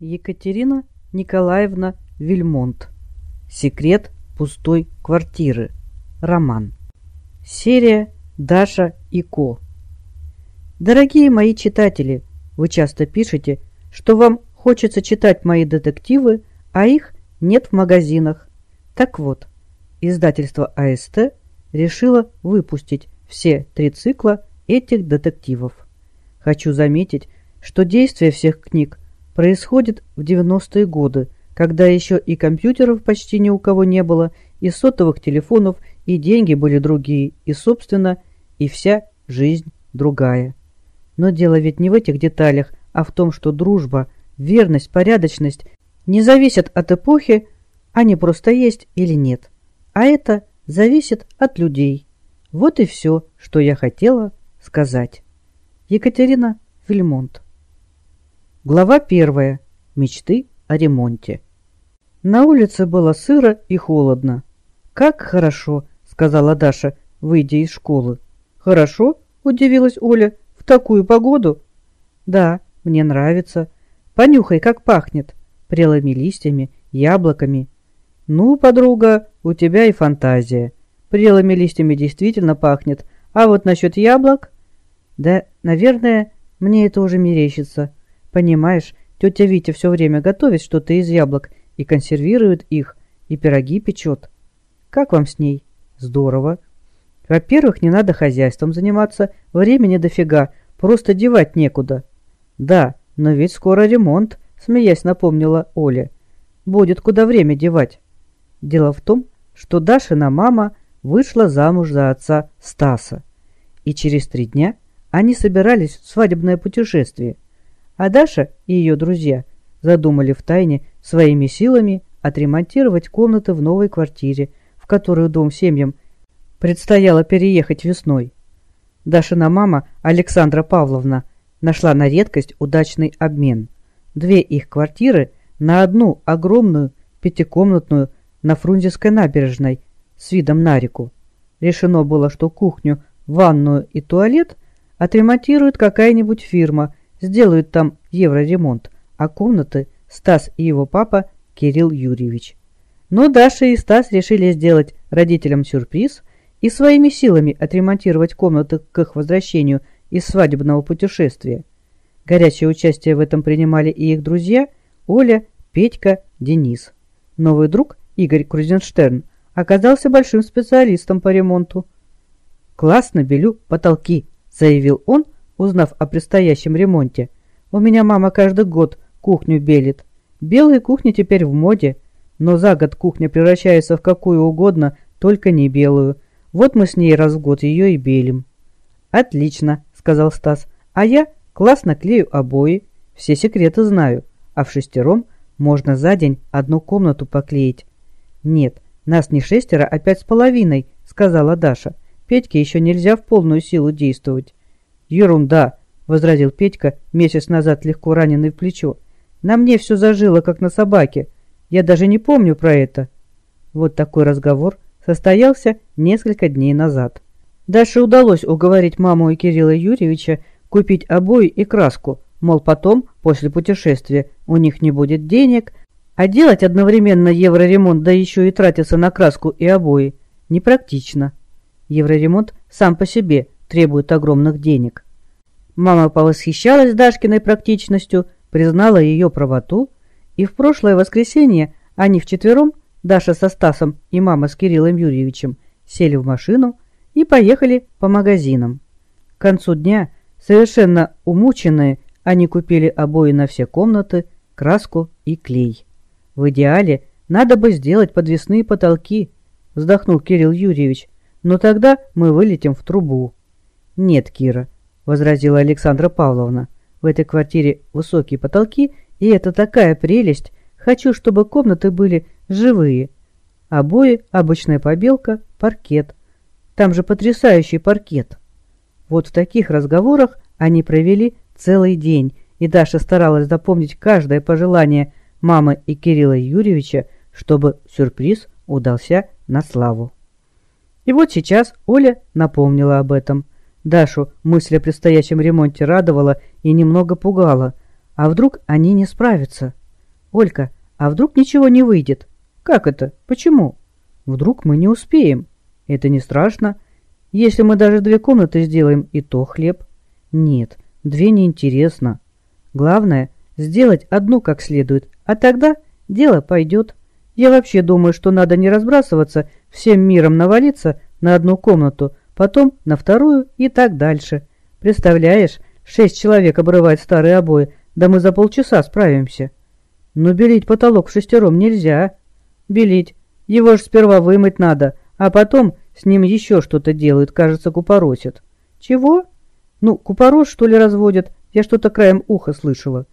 Екатерина Николаевна Вильмонт. Секрет пустой квартиры. Роман. Серия Даша и Ко. Дорогие мои читатели, вы часто пишете, что вам хочется читать мои детективы, а их нет в магазинах. Так вот, издательство АСТ решило выпустить все три цикла этих детективов. Хочу заметить, что действие всех книг происходит в 90-е годы, когда еще и компьютеров почти ни у кого не было, и сотовых телефонов, и деньги были другие, и, собственно, и вся жизнь другая. Но дело ведь не в этих деталях, а в том, что дружба, верность, порядочность не зависят от эпохи, они просто есть или нет. А это зависит от людей. Вот и все, что я хотела сказать. Екатерина Вильмонт Глава первая. Мечты о ремонте. На улице было сыро и холодно. «Как хорошо!» — сказала Даша, выйдя из школы. «Хорошо?» — удивилась Оля. «В такую погоду?» «Да, мне нравится. Понюхай, как пахнет. Прелыми листьями, яблоками». «Ну, подруга, у тебя и фантазия. Прелыми листьями действительно пахнет. А вот насчет яблок...» «Да, наверное, мне это уже мерещится». Понимаешь, тетя Витя все время готовит что-то из яблок и консервирует их, и пироги печет. Как вам с ней? Здорово. Во-первых, не надо хозяйством заниматься, времени дофига, просто девать некуда. Да, но ведь скоро ремонт, смеясь напомнила Оля. Будет куда время девать. Дело в том, что Дашина мама вышла замуж за отца Стаса. И через три дня они собирались в свадебное путешествие – а Даша и ее друзья задумали втайне своими силами отремонтировать комнаты в новой квартире, в которую дом семьям предстояло переехать весной. Дашина мама Александра Павловна нашла на редкость удачный обмен. Две их квартиры на одну огромную пятикомнатную на Фрунзенской набережной с видом на реку. Решено было, что кухню, ванную и туалет отремонтирует какая-нибудь фирма – Сделают там евроремонт, а комнаты Стас и его папа Кирилл Юрьевич. Но Даша и Стас решили сделать родителям сюрприз и своими силами отремонтировать комнаты к их возвращению из свадебного путешествия. Горячее участие в этом принимали и их друзья Оля, Петька, Денис. Новый друг Игорь Крузенштерн оказался большим специалистом по ремонту. «Классно белю потолки», — заявил он, — узнав о предстоящем ремонте. «У меня мама каждый год кухню белит. Белые кухни теперь в моде, но за год кухня превращается в какую угодно, только не белую. Вот мы с ней раз в год ее и белим». «Отлично», — сказал Стас. «А я классно клею обои, все секреты знаю, а в шестером можно за день одну комнату поклеить». «Нет, нас не шестеро, а пять с половиной», — сказала Даша. «Петьке еще нельзя в полную силу действовать». «Ерунда!» — возразил Петька, месяц назад легко раненый в плечо. «На мне все зажило, как на собаке. Я даже не помню про это». Вот такой разговор состоялся несколько дней назад. Даше удалось уговорить маму и Кирилла Юрьевича купить обои и краску, мол, потом, после путешествия, у них не будет денег, а делать одновременно евроремонт, да еще и тратиться на краску и обои, непрактично. Евроремонт сам по себе – требует огромных денег. Мама повосхищалась Дашкиной практичностью, признала ее правоту, и в прошлое воскресенье они вчетвером, Даша со Стасом и мама с Кириллом Юрьевичем, сели в машину и поехали по магазинам. К концу дня, совершенно умученные, они купили обои на все комнаты, краску и клей. В идеале надо бы сделать подвесные потолки, вздохнул Кирилл Юрьевич, но тогда мы вылетим в трубу. «Нет, Кира», — возразила Александра Павловна. «В этой квартире высокие потолки, и это такая прелесть. Хочу, чтобы комнаты были живые. Обои, обычная побелка, паркет. Там же потрясающий паркет». Вот в таких разговорах они провели целый день, и Даша старалась запомнить каждое пожелание мамы и Кирилла Юрьевича, чтобы сюрприз удался на славу. И вот сейчас Оля напомнила об этом – Дашу мысль о предстоящем ремонте радовала и немного пугала. А вдруг они не справятся? Олька, а вдруг ничего не выйдет? Как это? Почему? Вдруг мы не успеем? Это не страшно. Если мы даже две комнаты сделаем, и то хлеб. Нет, две неинтересно. Главное, сделать одну как следует, а тогда дело пойдет. Я вообще думаю, что надо не разбрасываться, всем миром навалиться на одну комнату, потом на вторую и так дальше. Представляешь, шесть человек обрывают старые обои, да мы за полчаса справимся. Но белить потолок в шестером нельзя. Белить. Его ж сперва вымыть надо, а потом с ним еще что-то делают, кажется, купоросят. Чего? Ну, купорос, что ли, разводят? Я что-то краем уха слышала.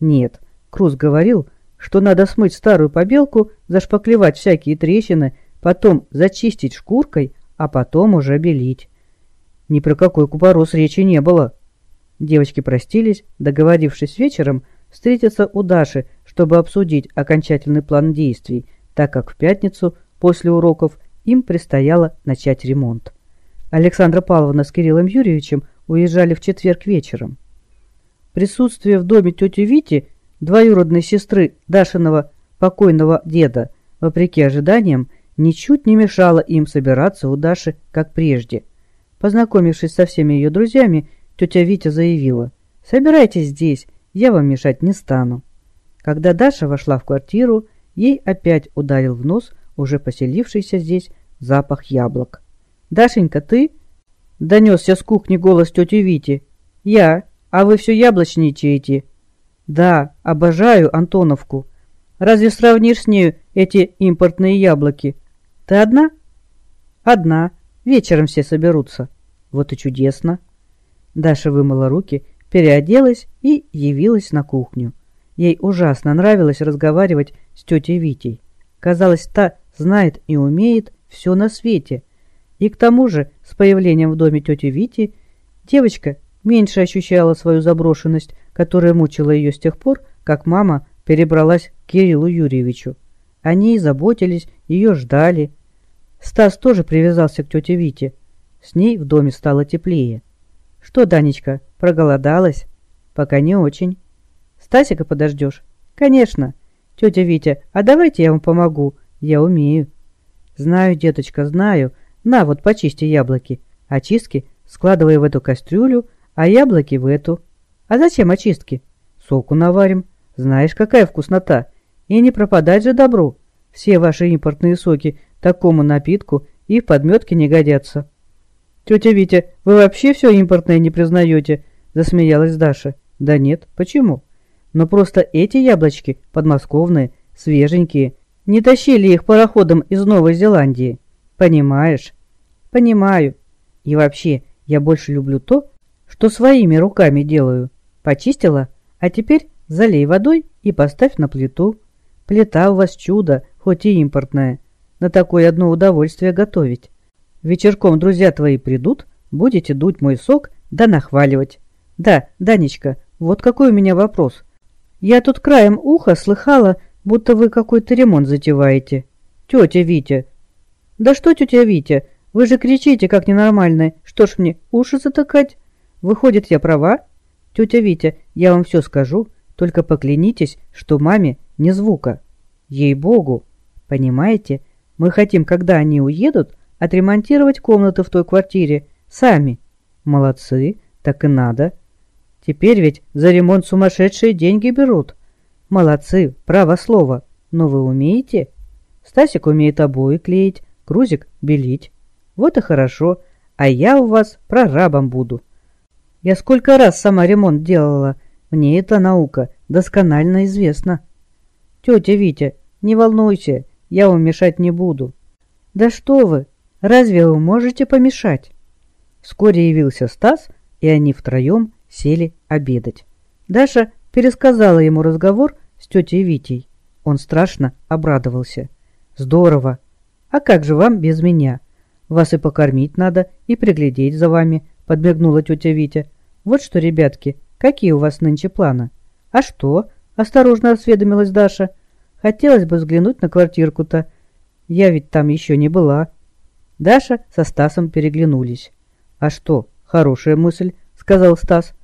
Нет, Круз говорил, что надо смыть старую побелку, зашпаклевать всякие трещины, потом зачистить шкуркой, а потом уже белить. Ни про какой купорос речи не было. Девочки простились, договорившись вечером встретиться у Даши, чтобы обсудить окончательный план действий, так как в пятницу, после уроков, им предстояло начать ремонт. Александра Павловна с Кириллом Юрьевичем уезжали в четверг вечером. Присутствие в доме тети Вити, двоюродной сестры Дашиного покойного деда, вопреки ожиданиям, ничуть не мешало им собираться у Даши, как прежде. Познакомившись со всеми ее друзьями, тетя Витя заявила, «Собирайтесь здесь, я вам мешать не стану». Когда Даша вошла в квартиру, ей опять ударил в нос уже поселившийся здесь запах яблок. «Дашенька, ты?» — донесся с кухни голос тети Вити. «Я. А вы все яблочничаете?» «Да, обожаю Антоновку. Разве сравнишь с нею эти импортные яблоки? Ты одна?» «Одна. Вечером все соберутся». «Вот и чудесно». Даша вымыла руки, переоделась и явилась на кухню. Ей ужасно нравилось разговаривать с тетей Витей. Казалось, та знает и умеет все на свете. И к тому же, с появлением в доме тети Вити, девочка меньше ощущала свою заброшенность, которая мучила ее с тех пор, как мама перебралась к Кириллу Юрьевичу. Они заботились, ее ждали. Стас тоже привязался к тете Вите. С ней в доме стало теплее. «Что, Данечка, проголодалась?» «Пока не очень». «Стасика подождешь?» «Конечно. Тетя Витя, а давайте я вам помогу. Я умею». «Знаю, деточка, знаю. На, вот почисти яблоки. Очистки складывай в эту кастрюлю, а яблоки в эту. А зачем очистки? Соку наварим. Знаешь, какая вкуснота. И не пропадать же добру. Все ваши импортные соки такому напитку и в подметке не годятся». «Тетя Витя, вы вообще все импортное не признаете?» – засмеялась Даша. «Да нет, почему?» «Но просто эти яблочки, подмосковные, свеженькие, не тащили их пароходом из Новой Зеландии. Понимаешь?» «Понимаю. И вообще, я больше люблю то, что своими руками делаю. Почистила, а теперь залей водой и поставь на плиту. Плита у вас чудо, хоть и импортная. На такое одно удовольствие готовить. Вечерком друзья твои придут, будете дуть мой сок да нахваливать. Да, Данечка, вот какой у меня вопрос. Я тут краем уха слыхала, будто вы какой-то ремонт затеваете. Тетя Витя. Да что тетя Витя, вы же кричите как ненормальная. Что ж мне, уши затыкать? Выходит, я права? Тетя Витя, я вам все скажу, только поклянитесь, что маме не звука. Ей-богу. Понимаете, мы хотим, когда они уедут, отремонтировать комнаты в той квартире. Сами. Молодцы, так и надо. Теперь ведь за ремонт сумасшедшие деньги берут. Молодцы, право слово. Но вы умеете? Стасик умеет обои клеить, Крузик белить. Вот и хорошо. А я у вас прорабом буду. Я сколько раз сама ремонт делала. Мне эта наука досконально известна. Тетя Витя, не волнуйся, я вам мешать не буду. Да что вы, Разве вы можете помешать?» Вскоре явился Стас, и они втроем сели обедать. Даша пересказала ему разговор с тетей Витей. Он страшно обрадовался. «Здорово! А как же вам без меня? Вас и покормить надо, и приглядеть за вами», — подмигнула тетя Витя. «Вот что, ребятки, какие у вас нынче планы?» «А что?» — осторожно осведомилась Даша. «Хотелось бы взглянуть на квартирку-то. Я ведь там еще не была». Даша со Стасом переглянулись. «А что, хорошая мысль», — сказал Стас.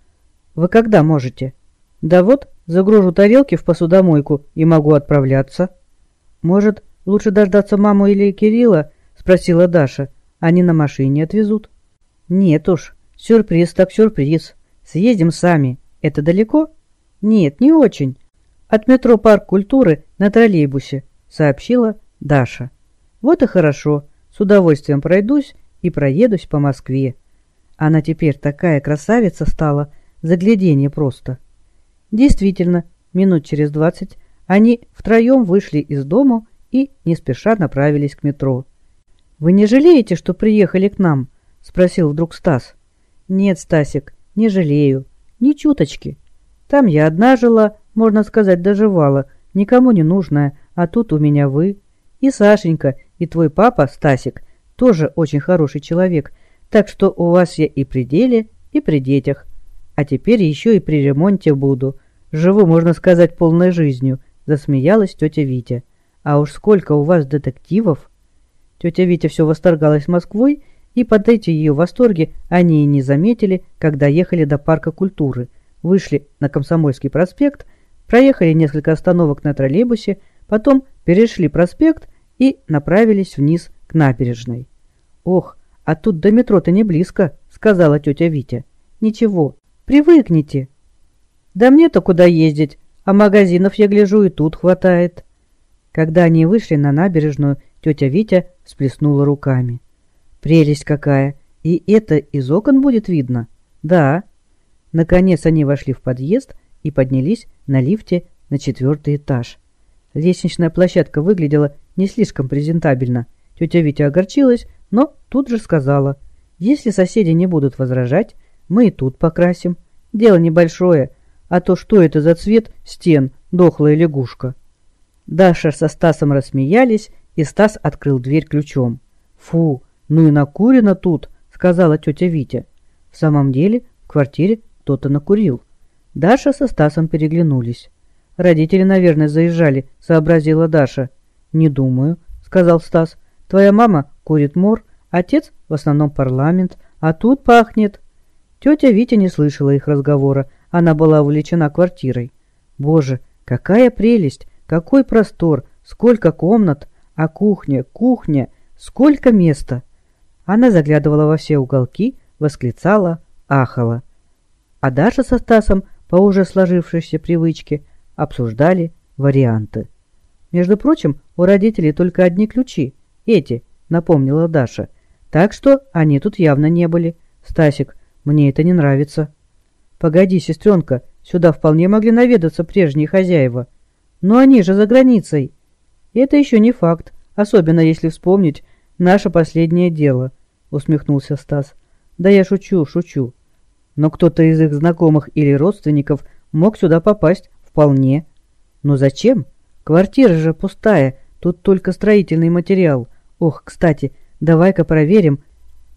«Вы когда можете?» «Да вот, Загружу тарелки в посудомойку и могу отправляться. Может, лучше дождаться маму или Кирилла? Спросила Даша. Они на машине отвезут. Нет уж, сюрприз так сюрприз. Съездим сами. Это далеко? Нет, не очень. От метро Парк культуры на троллейбусе, сообщила Даша. Вот и хорошо. С удовольствием пройдусь и проедусь по Москве. Она теперь такая красавица стала, загляденье просто. Действительно, минут через двадцать они втроем вышли из дома и не спеша направились к метро. «Вы не жалеете, что приехали к нам?» — спросил вдруг Стас. «Нет, Стасик, не жалею. Ни чуточки. Там я одна жила, можно сказать, доживала, никому не нужная, а тут у меня вы. И Сашенька, и твой папа, Стасик, тоже очень хороший человек, так что у вас я и при деле, и при детях. А теперь еще и при ремонте буду. Живу, можно сказать, полной жизнью», — засмеялась тетя Витя. «А уж сколько у вас детективов!» Тетя Витя все восторгалась Москвой, и под эти ее восторги они и не заметили, когда ехали до парка культуры, вышли на Комсомольский проспект, проехали несколько остановок на троллейбусе, потом перешли проспект и направились вниз к набережной. «Ох, а тут до метро-то не близко», — сказала тетя Витя. «Ничего, привыкните». «Да мне-то куда ездить, а магазинов, я гляжу, и тут хватает». Когда они вышли на набережную, тетя Витя всплеснула руками. «Прелесть какая! И это из окон будет видно?» «Да». Наконец они вошли в подъезд и поднялись на лифте на четвертый этаж. Лестничная площадка выглядела не слишком презентабельно. Тетя Витя огорчилась, но тут же сказала, «Если соседи не будут возражать, мы и тут покрасим. Дело небольшое, а то что это за цвет стен, дохлая лягушка?» Даша со Стасом рассмеялись, и Стас открыл дверь ключом. «Фу, ну и накурено тут», — сказала тетя Витя. В самом деле в квартире кто-то накурил. Даша со Стасом переглянулись. «Родители, наверное, заезжали», — сообразила Даша. «Не думаю», — сказал Стас. «Твоя мама курит мор, отец в основном парламент, а тут пахнет...» Тетя Витя не слышала их разговора, она была увлечена квартирой. «Боже, какая прелесть! Какой простор! Сколько комнат! А кухня, кухня! Сколько места!» Она заглядывала во все уголки, восклицала, ахала. А Даша со Стасом, по уже сложившейся привычке, обсуждали варианты. Между прочим, у родителей только одни ключи. Эти, напомнила Даша. Так что они тут явно не были. Стасик, мне это не нравится. Погоди, сестренка, сюда вполне могли наведаться прежние хозяева. Но они же за границей. Это еще не факт, особенно если вспомнить наше последнее дело, усмехнулся Стас. Да я шучу, шучу. Но кто-то из их знакомых или родственников мог сюда попасть вполне. Но зачем? Квартира же пустая, тут только строительный материал. Ох, кстати, давай-ка проверим,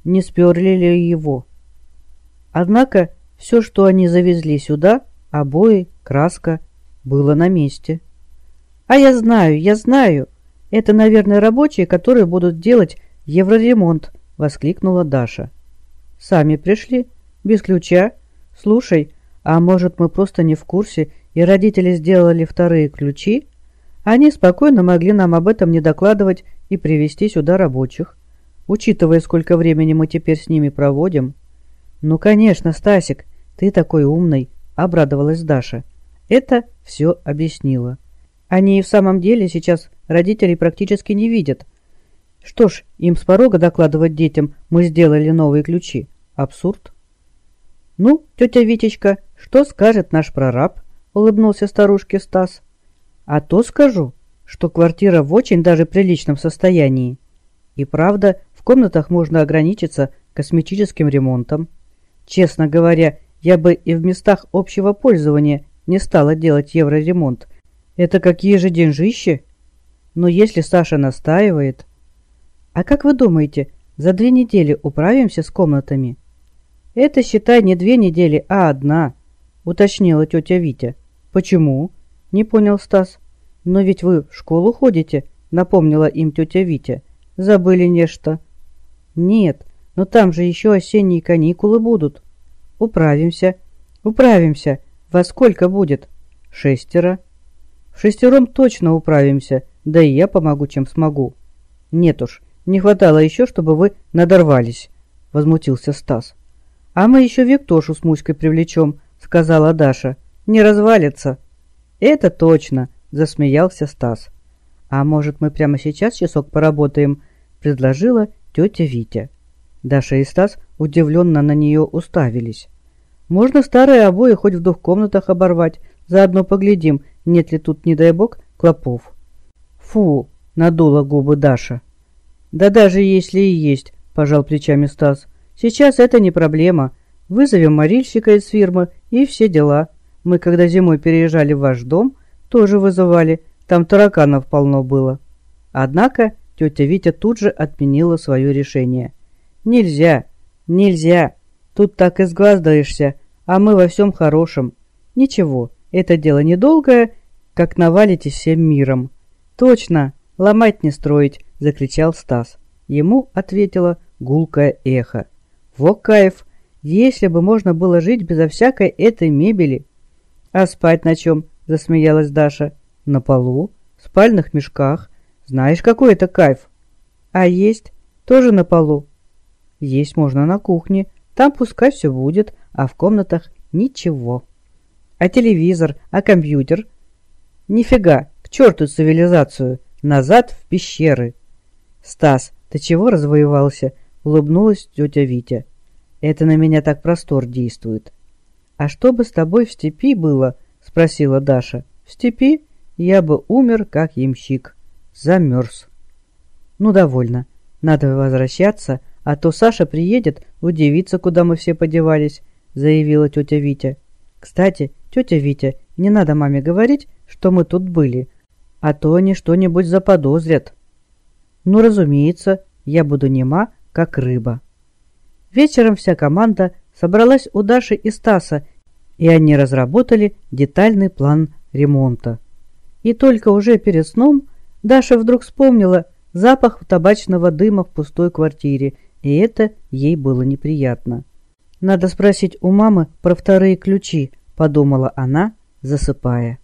не сперли ли его. Однако все, что они завезли сюда, обои, краска, было на месте. «А я знаю, я знаю! Это, наверное, рабочие, которые будут делать евроремонт!» — воскликнула Даша. «Сами пришли? Без ключа? Слушай, а может, мы просто не в курсе, и родители сделали вторые ключи? Они спокойно могли нам об этом не докладывать и привести сюда рабочих, учитывая, сколько времени мы теперь с ними проводим». «Ну, конечно, Стасик, ты такой умный», — обрадовалась Даша. Это все объяснило. Они и в самом деле сейчас родителей практически не видят. Что ж, им с порога докладывать детям «мы сделали новые ключи». Абсурд. «Ну, тетя Витечка, что скажет наш прораб?» — улыбнулся старушке Стас. «А то скажу, что квартира в очень даже приличном состоянии. И правда, в комнатах можно ограничиться косметическим ремонтом. Честно говоря, я бы и в местах общего пользования не стала делать евроремонт. Это какие же деньжищи? Но если Саша настаивает... А как вы думаете, за две недели управимся с комнатами? Это, считай, не две недели, а одна, уточнила тетя Витя. Почему? Не понял Стас. Но ведь вы в школу ходите, напомнила им тетя Витя. Забыли нечто. Нет, но там же еще осенние каникулы будут. Управимся. Управимся. Во сколько будет? Шестеро. В шестером точно управимся, да и я помогу, чем смогу. Нет уж, не хватало еще, чтобы вы надорвались, возмутился Стас. А мы еще Виктошу с Муськой привлечем, сказала Даша. Не развалится. Это точно, засмеялся Стас. А может, мы прямо сейчас часок поработаем, предложила тетя Витя. Даша и Стас удивленно на нее уставились. «Можно старые обои хоть в двух комнатах оборвать, заодно поглядим, нет ли тут, не дай бог, клопов». «Фу!» — надула губы Даша. «Да даже если и есть», — пожал плечами Стас. «Сейчас это не проблема. Вызовем морильщика из фирмы и все дела. Мы, когда зимой переезжали в ваш дом, тоже вызывали. Там тараканов полно было». Однако тетя Витя тут же отменила свое решение. «Нельзя, нельзя. Тут так изгваздаешься, а мы во всем хорошем. Ничего, это дело недолгое, как навалите всем миром». «Точно, ломать не строить», — закричал Стас. Ему ответило гулкое эхо. «Во кайф! Если бы можно было жить безо всякой этой мебели!» «А спать на чем?» — засмеялась Даша. «На полу, в спальных мешках. Знаешь, какой это кайф!» «А есть? Тоже на полу?» Есть можно на кухне, там пускай все будет, а в комнатах ничего. А телевизор, а компьютер? Нифига, к черту цивилизацию, назад в пещеры. Стас, ты чего развоевался? Улыбнулась тетя Витя. Это на меня так простор действует. А что бы с тобой в степи было? Спросила Даша. В степи я бы умер, как ямщик. Замерз. Ну, довольно. Надо возвращаться, «А то Саша приедет, удивится, куда мы все подевались», — заявила тетя Витя. «Кстати, тетя Витя, не надо маме говорить, что мы тут были, а то они что-нибудь заподозрят». «Ну, разумеется, я буду нема, как рыба». Вечером вся команда собралась у Даши и Стаса, и они разработали детальный план ремонта. И только уже перед сном Даша вдруг вспомнила запах табачного дыма в пустой квартире и это ей было неприятно. «Надо спросить у мамы про вторые ключи», — подумала она, засыпая.